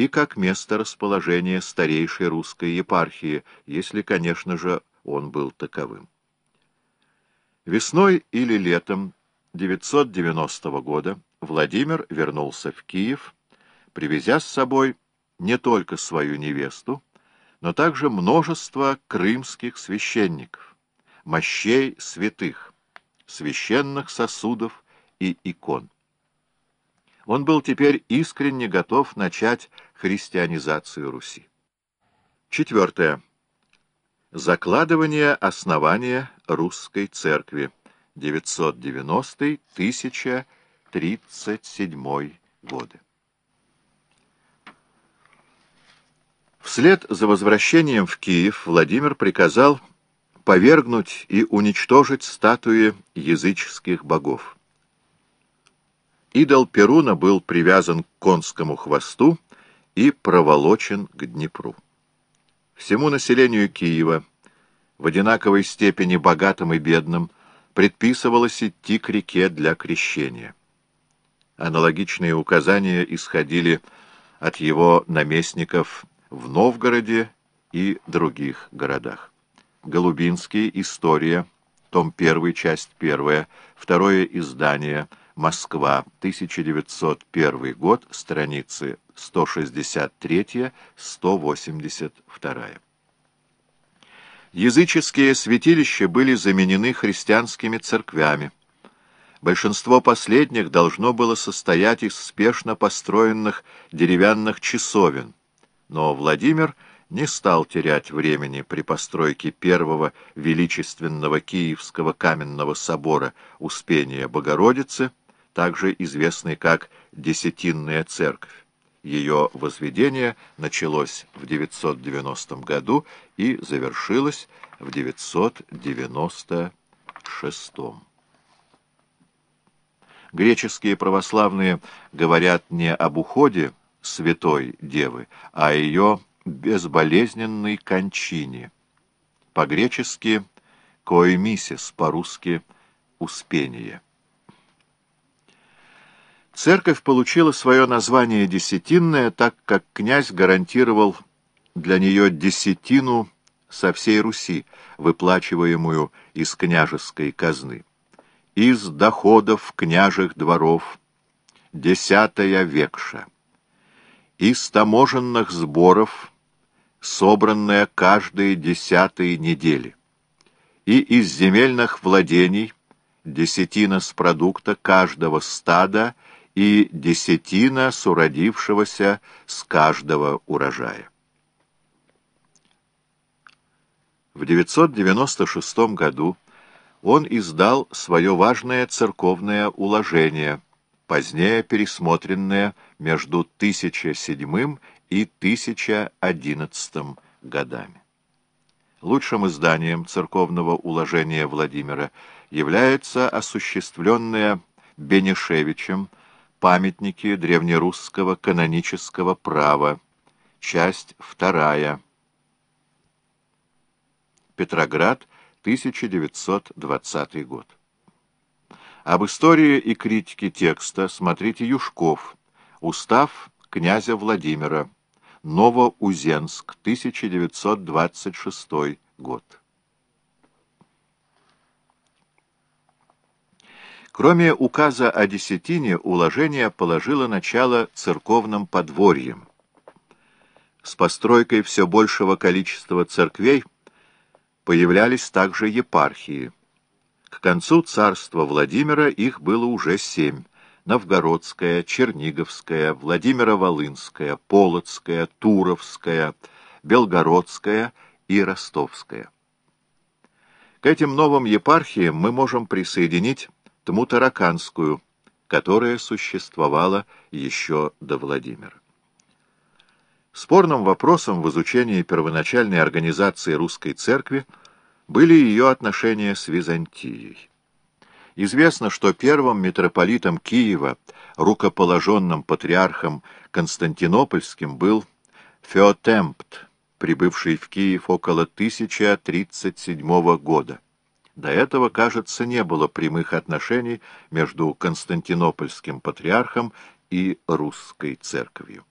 и как место расположения старейшей русской епархии, если, конечно же, он был таковым. Весной или летом 990 года Владимир вернулся в Киев, привезя с собой не только свою невесту, но также множество крымских священников, мощей святых, священных сосудов и икон. Он был теперь искренне готов начать христианизацию Руси. Четвертое. Закладывание основания русской церкви. 990-1037 годы. Вслед за возвращением в Киев Владимир приказал повергнуть и уничтожить статуи языческих богов. Идол Перуна был привязан к конскому хвосту и проволочен к Днепру. Всему населению Киева, в одинаковой степени богатым и бедным, предписывалось идти к реке для крещения. Аналогичные указания исходили от его наместников в Новгороде и других городах. Голубинский. История. Том 1. Часть 1. Второе издание. Москва. 1901 год. Страницы 163-182. Языческие святилища были заменены христианскими церквями. Большинство последних должно было состоять из спешно построенных деревянных часовен, но Владимир не стал терять времени при постройке первого величественного Киевского каменного собора Успения Богородицы, также известный как Десятинная церковь. Ее возведение началось в 990 году и завершилось в 996. Греческие православные говорят не об уходе святой девы, а о ее безболезненной кончине. По-гречески «коэмисис», по-русски «успение». Церковь получила свое название «десятинная», так как князь гарантировал для нее десятину со всей Руси, выплачиваемую из княжеской казны. Из доходов княжих дворов десятая векша из таможенных сборов, собранная каждые десятые недели, и из земельных владений десятина с продукта каждого стада и десятина с уродившегося с каждого урожая. В 996 году он издал свое важное церковное уложение – позднее пересмотренное между 1007 и 1011 годами. Лучшим изданием церковного уложения Владимира является осуществленное Бенешевичем памятники древнерусского канонического права, часть вторая. Петроград, 1920 год. Об истории и критике текста смотрите Юшков. Устав князя Владимира. Новоузенск, 1926 год. Кроме указа о десятине, уложение положило начало церковным подворьям. С постройкой все большего количества церквей появлялись также епархии. К концу царства Владимира их было уже семь. Новгородская, Черниговская, Владимиро-Волынская, Полоцкая, Туровская, Белгородская и Ростовская. К этим новым епархиям мы можем присоединить Тмутараканскую, которая существовала еще до Владимира. Спорным вопросом в изучении первоначальной организации русской церкви – были ее отношения с Византией. Известно, что первым митрополитом Киева, рукоположенным патриархом Константинопольским, был Феотемпт, прибывший в Киев около 1037 года. До этого, кажется, не было прямых отношений между Константинопольским патриархом и русской церковью.